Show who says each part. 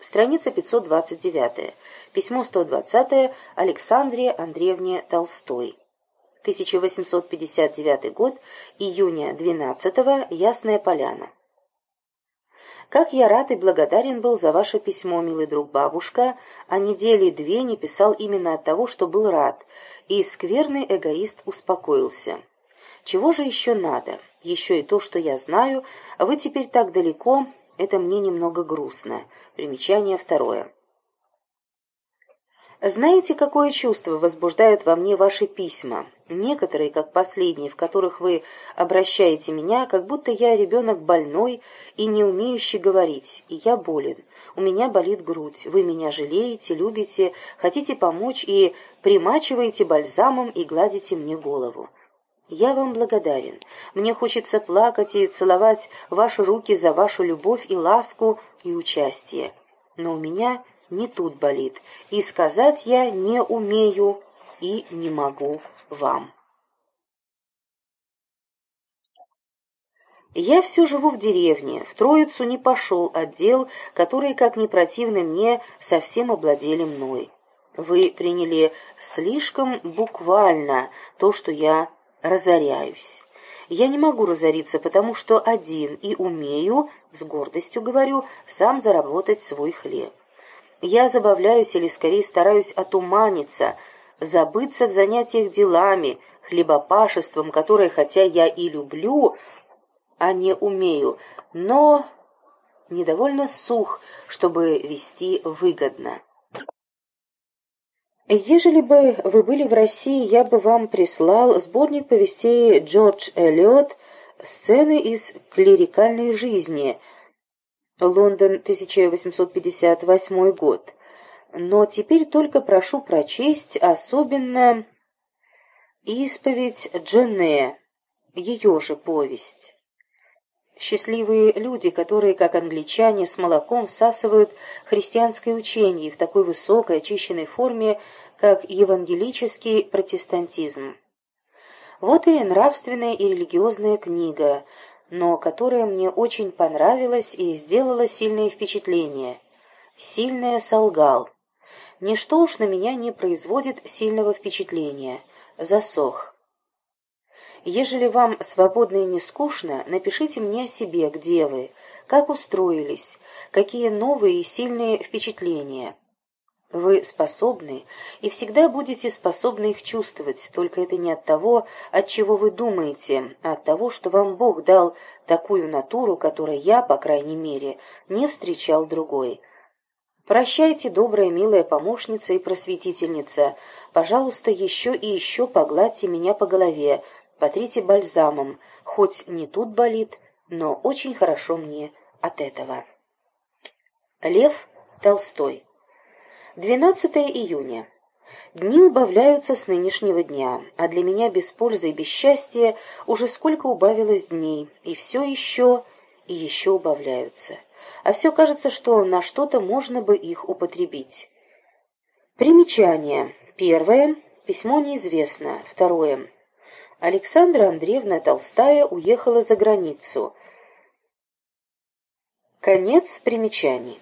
Speaker 1: Страница 529. Письмо 120 Александре Андреевне Толстой. 1859 год, июня 12 -го, Ясная Поляна. Как я рад и благодарен был за ваше письмо, милый друг бабушка, а недели две не писал именно от того, что был рад, и скверный эгоист успокоился. Чего же еще надо? Еще и то, что я знаю, вы теперь так далеко, это мне немного грустно. Примечание второе. Знаете, какое чувство возбуждают во мне ваши письма? Некоторые, как последние, в которых вы обращаете меня, как будто я ребенок больной и не умеющий говорить, и я болен. У меня болит грудь, вы меня жалеете, любите, хотите помочь и примачиваете бальзамом и гладите мне голову. Я вам благодарен. Мне хочется плакать и целовать ваши руки за вашу любовь и ласку и участие. Но у меня не тут болит, и сказать я не умею и не могу вам. Я все живу в деревне, в Троицу не пошел отдел, которые, как не противны мне, совсем обладели мной. Вы приняли слишком буквально то, что я разоряюсь. Я не могу разориться, потому что один и умею, с гордостью говорю, сам заработать свой хлеб. Я забавляюсь или скорее стараюсь отуманиться, забыться в занятиях делами, хлебопашеством, которое, хотя я и люблю, а не умею, но недовольно сух, чтобы вести выгодно. Ежели бы вы были в России, я бы вам прислал сборник повестей Джордж Эллиот «Сцены из клерикальной жизни», Лондон, 1858 год. Но теперь только прошу прочесть особенно «Исповедь Дженне», ее же повесть. Счастливые люди, которые, как англичане, с молоком всасывают христианское учение в такой высокой, очищенной форме, как евангелический протестантизм. Вот и нравственная и религиозная книга, но которая мне очень понравилась и сделала сильное впечатление. Сильное солгал. Ничто уж на меня не производит сильного впечатления. Засох. Ежели вам свободно и не скучно, напишите мне о себе, где вы, как устроились, какие новые и сильные впечатления. Вы способны и всегда будете способны их чувствовать, только это не от того, от чего вы думаете, а от того, что вам Бог дал такую натуру, которой я, по крайней мере, не встречал другой. Прощайте, добрая, милая помощница и просветительница. Пожалуйста, еще и еще погладьте меня по голове, потрите бальзамом, хоть не тут болит, но очень хорошо мне от этого. Лев Толстой 12 июня. Дни убавляются с нынешнего дня, а для меня без пользы и без счастья уже сколько убавилось дней, и все еще и еще убавляются. А все кажется, что на что-то можно бы их употребить. Примечание. Первое. Письмо неизвестно. Второе. Александра Андреевна Толстая уехала за границу. Конец примечаний.